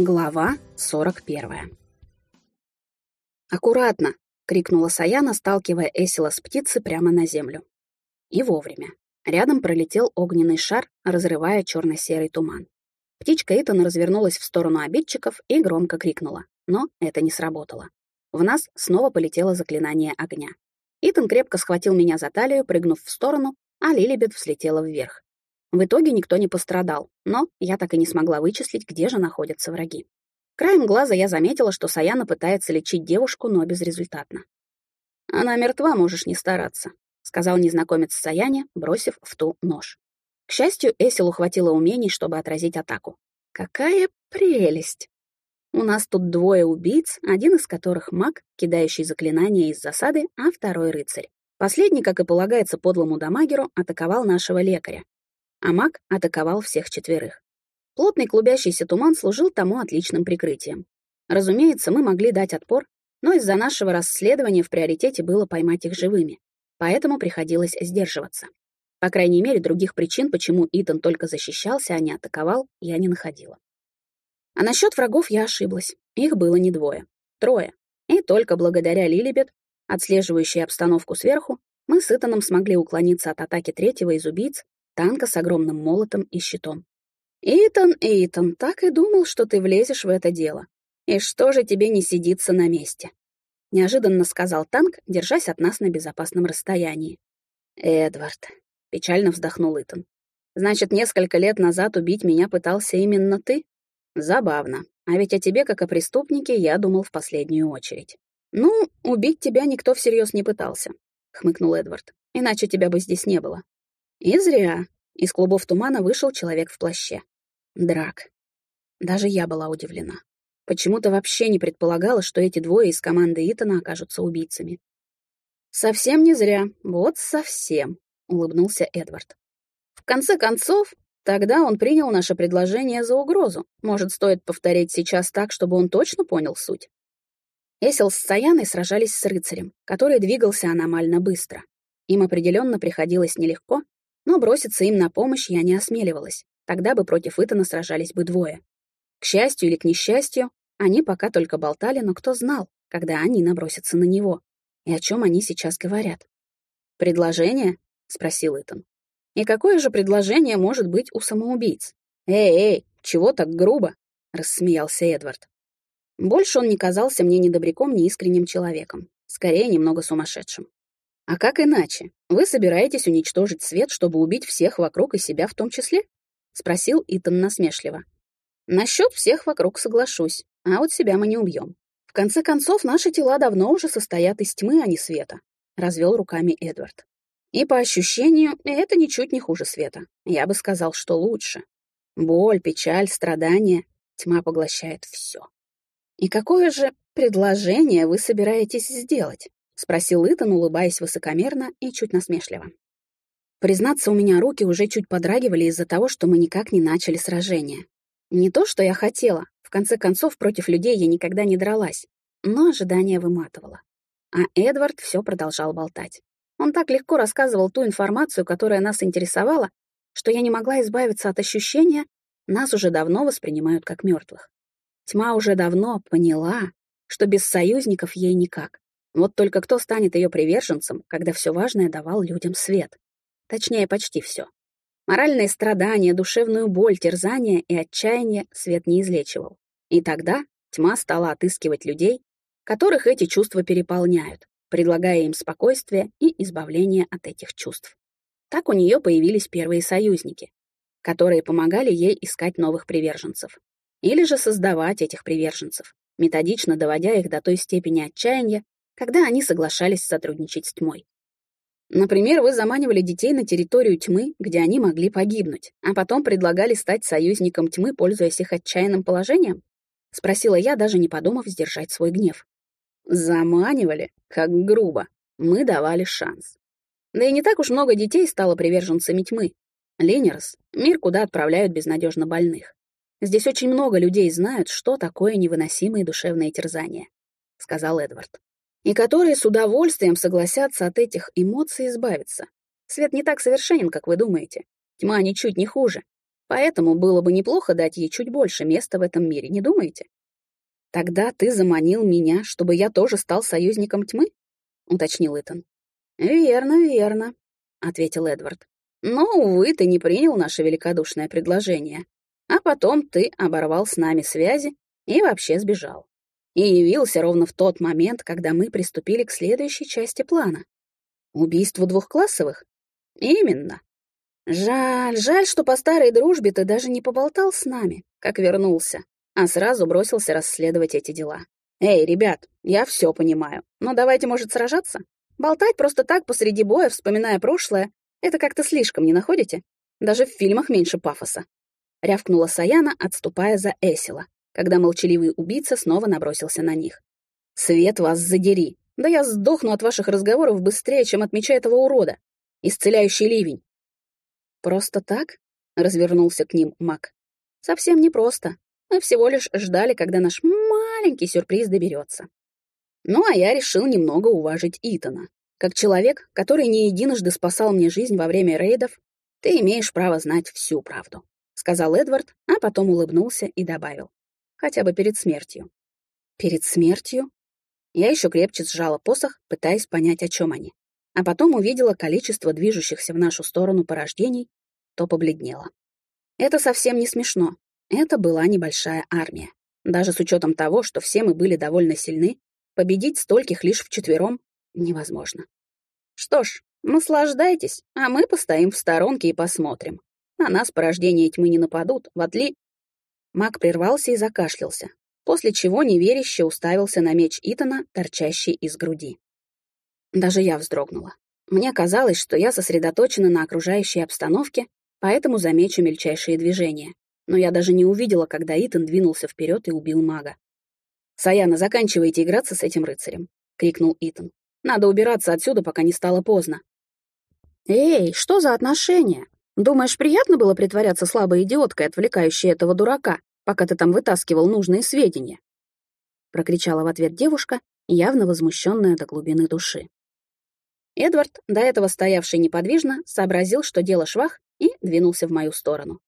Глава 41 «Аккуратно!» — крикнула Саяна, сталкивая Эсила с птицы прямо на землю. И вовремя. Рядом пролетел огненный шар, разрывая черно-серый туман. Птичка Итана развернулась в сторону обидчиков и громко крикнула, но это не сработало. В нас снова полетело заклинание огня. Итан крепко схватил меня за талию, прыгнув в сторону, а Лилибет взлетела вверх. В итоге никто не пострадал, но я так и не смогла вычислить, где же находятся враги. Краем глаза я заметила, что Саяна пытается лечить девушку, но безрезультатно. «Она мертва, можешь не стараться», — сказал незнакомец Саяне, бросив в ту нож. К счастью, Эсилу хватило умений, чтобы отразить атаку. «Какая прелесть!» У нас тут двое убийц, один из которых маг, кидающий заклинания из засады, а второй рыцарь. Последний, как и полагается подлому дамагеру, атаковал нашего лекаря, а маг атаковал всех четверых. Плотный клубящийся туман служил тому отличным прикрытием. Разумеется, мы могли дать отпор, но из-за нашего расследования в приоритете было поймать их живыми, поэтому приходилось сдерживаться. По крайней мере, других причин, почему Итан только защищался, а не атаковал, я не находила. А насчет врагов я ошиблась. Их было не двое, трое. И только благодаря Лилибет, отслеживающей обстановку сверху, мы с Итаном смогли уклониться от атаки третьего из убийц танка с огромным молотом и щитом. «Итан, Итан, так и думал, что ты влезешь в это дело. И что же тебе не сидится на месте?» Неожиданно сказал танк, держась от нас на безопасном расстоянии. «Эдвард», — печально вздохнул Итан. «Значит, несколько лет назад убить меня пытался именно ты? Забавно. А ведь о тебе, как о преступнике, я думал в последнюю очередь». «Ну, убить тебя никто всерьез не пытался», — хмыкнул Эдвард. «Иначе тебя бы здесь не было. И зря. Из клубов тумана вышел человек в плаще. Драк. Даже я была удивлена. Почему-то вообще не предполагала, что эти двое из команды Итана окажутся убийцами. «Совсем не зря. Вот совсем», — улыбнулся Эдвард. «В конце концов, тогда он принял наше предложение за угрозу. Может, стоит повторить сейчас так, чтобы он точно понял суть?» Эсил с Саяной сражались с рыцарем, который двигался аномально быстро. Им определенно приходилось нелегко, но броситься им на помощь я не осмеливалась. Тогда бы против Итана сражались бы двое. К счастью или к несчастью, они пока только болтали, но кто знал, когда они набросятся на него, и о чем они сейчас говорят. «Предложение?» — спросил Итан. «И какое же предложение может быть у самоубийц? Эй, эй, чего так грубо?» — рассмеялся Эдвард. Больше он не казался мне ни добряком, ни искренним человеком, скорее немного сумасшедшим. А как иначе? Вы собираетесь уничтожить свет, чтобы убить всех вокруг и себя в том числе? Спросил Итан насмешливо. Насчет всех вокруг соглашусь, а вот себя мы не убьем. В конце концов, наши тела давно уже состоят из тьмы, а не света. Развел руками Эдвард. И по ощущению, это ничуть не хуже света. Я бы сказал, что лучше. Боль, печаль, страдания. Тьма поглощает все. И какое же предложение вы собираетесь сделать? — спросил Итан, улыбаясь высокомерно и чуть насмешливо. Признаться, у меня руки уже чуть подрагивали из-за того, что мы никак не начали сражение. Не то, что я хотела. В конце концов, против людей я никогда не дралась. Но ожидание выматывало. А Эдвард все продолжал болтать. Он так легко рассказывал ту информацию, которая нас интересовала, что я не могла избавиться от ощущения, нас уже давно воспринимают как мертвых. Тьма уже давно поняла, что без союзников ей никак. Вот только кто станет ее приверженцем, когда все важное давал людям свет? Точнее, почти все. Моральные страдания, душевную боль, терзание и отчаяние свет не излечивал. И тогда тьма стала отыскивать людей, которых эти чувства переполняют, предлагая им спокойствие и избавление от этих чувств. Так у нее появились первые союзники, которые помогали ей искать новых приверженцев. Или же создавать этих приверженцев, методично доводя их до той степени отчаяния, когда они соглашались сотрудничать с тьмой. Например, вы заманивали детей на территорию тьмы, где они могли погибнуть, а потом предлагали стать союзником тьмы, пользуясь их отчаянным положением? Спросила я, даже не подумав сдержать свой гнев. Заманивали? Как грубо. Мы давали шанс. Да и не так уж много детей стало приверженцами тьмы. Ленерс — мир, куда отправляют безнадежно больных. Здесь очень много людей знают, что такое невыносимые душевные терзания, — сказал Эдвард и которые с удовольствием согласятся от этих эмоций избавиться. Свет не так совершенен, как вы думаете. Тьма ничуть не хуже. Поэтому было бы неплохо дать ей чуть больше места в этом мире, не думаете? Тогда ты заманил меня, чтобы я тоже стал союзником тьмы? уточнил Итан. Верно, верно, ответил Эдвард. Но, увы, ты не принял наше великодушное предложение. А потом ты оборвал с нами связи и вообще сбежал. И явился ровно в тот момент, когда мы приступили к следующей части плана. Убийству двухклассовых? Именно. Жаль, жаль, что по старой дружбе ты даже не поболтал с нами, как вернулся, а сразу бросился расследовать эти дела. Эй, ребят, я все понимаю, но давайте, может, сражаться? Болтать просто так посреди боя, вспоминая прошлое, это как-то слишком, не находите? Даже в фильмах меньше пафоса. Рявкнула Саяна, отступая за Эсила, когда молчаливый убийца снова набросился на них. «Свет вас задери! Да я сдохну от ваших разговоров быстрее, чем от меча этого урода! Исцеляющий ливень!» «Просто так?» — развернулся к ним маг. «Совсем не просто. Мы всего лишь ждали, когда наш маленький сюрприз доберется. Ну, а я решил немного уважить Итана. Как человек, который не единожды спасал мне жизнь во время рейдов, ты имеешь право знать всю правду», — сказал Эдвард, а потом улыбнулся и добавил. «Хотя бы перед смертью». «Перед смертью?» Я еще крепче сжала посох, пытаясь понять, о чем они. А потом увидела количество движущихся в нашу сторону порождений, то побледнела. Это совсем не смешно. Это была небольшая армия. Даже с учетом того, что все мы были довольно сильны, победить стольких лишь вчетвером невозможно. Что ж, наслаждайтесь, а мы постоим в сторонке и посмотрим. На нас порождения тьмы не нападут, в отли... Маг прервался и закашлялся, после чего неверяще уставился на меч Итана, торчащий из груди. Даже я вздрогнула. Мне казалось, что я сосредоточена на окружающей обстановке, поэтому замечу мельчайшие движения. Но я даже не увидела, когда Итан двинулся вперед и убил мага. «Саяна, заканчивайте играться с этим рыцарем», — крикнул Итан. «Надо убираться отсюда, пока не стало поздно». «Эй, что за отношения? Думаешь, приятно было притворяться слабой идиоткой, отвлекающей этого дурака, пока ты там вытаскивал нужные сведения?» Прокричала в ответ девушка, явно возмущенная до глубины души. Эдвард, до этого стоявший неподвижно, сообразил, что дело швах, и двинулся в мою сторону.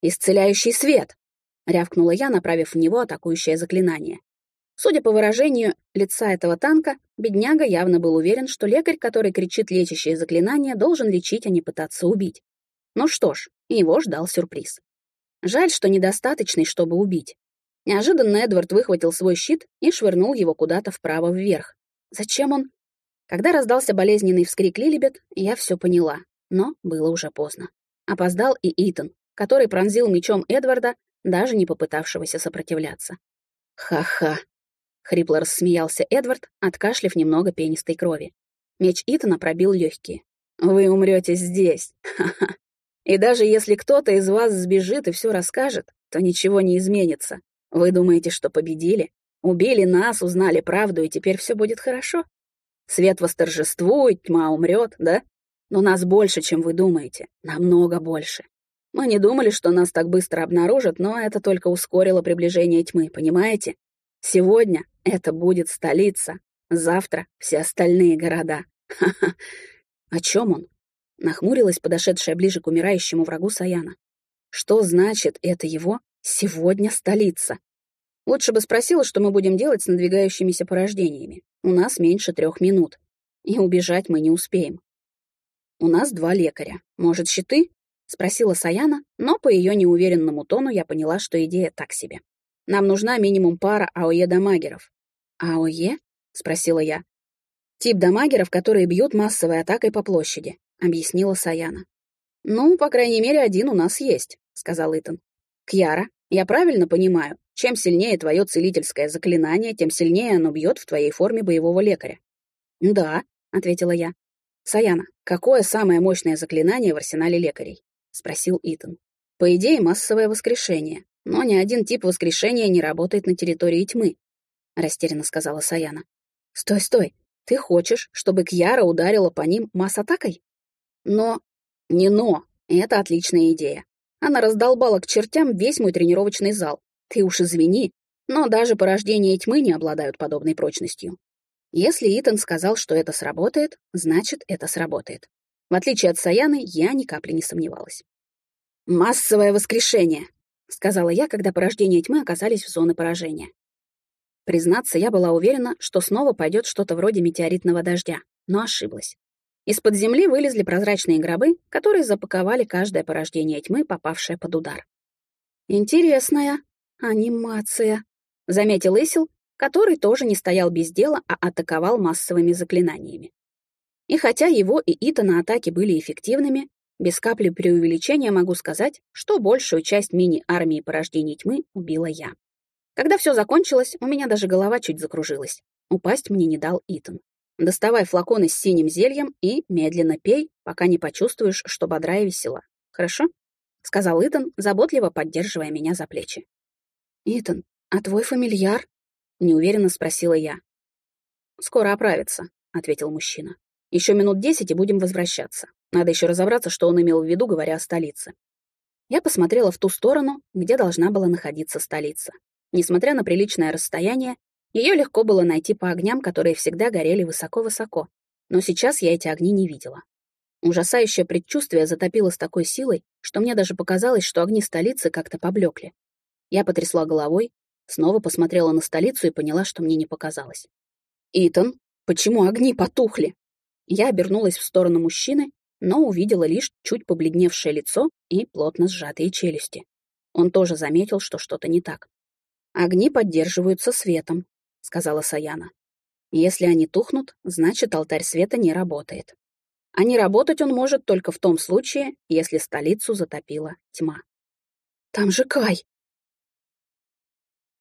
«Исцеляющий свет!» — рявкнула я, направив в него атакующее заклинание. Судя по выражению лица этого танка, бедняга явно был уверен, что лекарь, который кричит лечащее заклинание, должен лечить, а не пытаться убить. Ну что ж, его ждал сюрприз. Жаль, что недостаточный, чтобы убить. Неожиданно Эдвард выхватил свой щит и швырнул его куда-то вправо-вверх. Зачем он? Когда раздался болезненный вскрик Лилибет, я все поняла, но было уже поздно. Опоздал и Итан, который пронзил мечом Эдварда, даже не попытавшегося сопротивляться. «Ха-ха!» — хрипло рассмеялся Эдвард, откашлив немного пенистой крови. Меч Итана пробил легкие. «Вы умрете здесь! Ха-ха! И даже если кто-то из вас сбежит и все расскажет, то ничего не изменится. Вы думаете, что победили? Убили нас, узнали правду, и теперь все будет хорошо? Свет восторжествует, тьма умрет, да? Но нас больше, чем вы думаете. Намного больше. Мы не думали, что нас так быстро обнаружат, но это только ускорило приближение тьмы, понимаете? Сегодня это будет столица, завтра все остальные города. Ха-ха. О чем он? Нахмурилась подошедшая ближе к умирающему врагу Саяна. Что значит это его «сегодня столица»? Лучше бы спросила, что мы будем делать с надвигающимися порождениями. У нас меньше трех минут. И убежать мы не успеем. У нас два лекаря. Может, щиты? Спросила Саяна, но по ее неуверенному тону я поняла, что идея так себе. Нам нужна минимум пара АОЕ-дамагеров. АОЕ? Спросила я. Тип дамагеров, которые бьют массовой атакой по площади, объяснила Саяна. Ну, по крайней мере, один у нас есть, сказал Итан. Кьяра, я правильно понимаю, чем сильнее твое целительское заклинание, тем сильнее оно бьет в твоей форме боевого лекаря. «Да», — ответила я. «Саяна, какое самое мощное заклинание в арсенале лекарей?» — спросил Итан. «По идее, массовое воскрешение, но ни один тип воскрешения не работает на территории тьмы», — растерянно сказала Саяна. «Стой, стой, ты хочешь, чтобы Кьяра ударила по ним масс-атакой?» «Но...» «Не но, это отличная идея. Она раздолбала к чертям весь мой тренировочный зал, ты уж извини, но даже порождения тьмы не обладают подобной прочностью. Если Итан сказал, что это сработает, значит, это сработает. В отличие от Саяны, я ни капли не сомневалась. «Массовое воскрешение», — сказала я, когда порождения тьмы оказались в зоне поражения. Признаться, я была уверена, что снова пойдет что-то вроде метеоритного дождя, но ошиблась. Из-под земли вылезли прозрачные гробы, которые запаковали каждое порождение тьмы, попавшее под удар. «Интересная анимация», — заметил Исил, который тоже не стоял без дела, а атаковал массовыми заклинаниями. И хотя его и Итана атаки были эффективными, без капли преувеличения могу сказать, что большую часть мини-армии порождений тьмы убила я. Когда все закончилось, у меня даже голова чуть закружилась. Упасть мне не дал Итан. Доставай флаконы с синим зельем и медленно пей, пока не почувствуешь, что бодра и весела. Хорошо? — сказал Итан, заботливо поддерживая меня за плечи. «Итан, а твой фамильяр?» — неуверенно спросила я. «Скоро оправится», — ответил мужчина. «Еще минут десять и будем возвращаться. Надо еще разобраться, что он имел в виду, говоря о столице». Я посмотрела в ту сторону, где должна была находиться столица. Несмотря на приличное расстояние, ее легко было найти по огням, которые всегда горели высоко-высоко. Но сейчас я эти огни не видела. Ужасающее предчувствие затопило с такой силой, что мне даже показалось, что огни столицы как-то поблекли. Я потрясла головой, снова посмотрела на столицу и поняла, что мне не показалось. «Итан, почему огни потухли?» Я обернулась в сторону мужчины, но увидела лишь чуть побледневшее лицо и плотно сжатые челюсти. Он тоже заметил, что что-то не так. «Огни поддерживаются светом», — сказала Саяна. «Если они тухнут, значит, алтарь света не работает» а не работать он может только в том случае, если столицу затопила тьма. «Там же Кай!»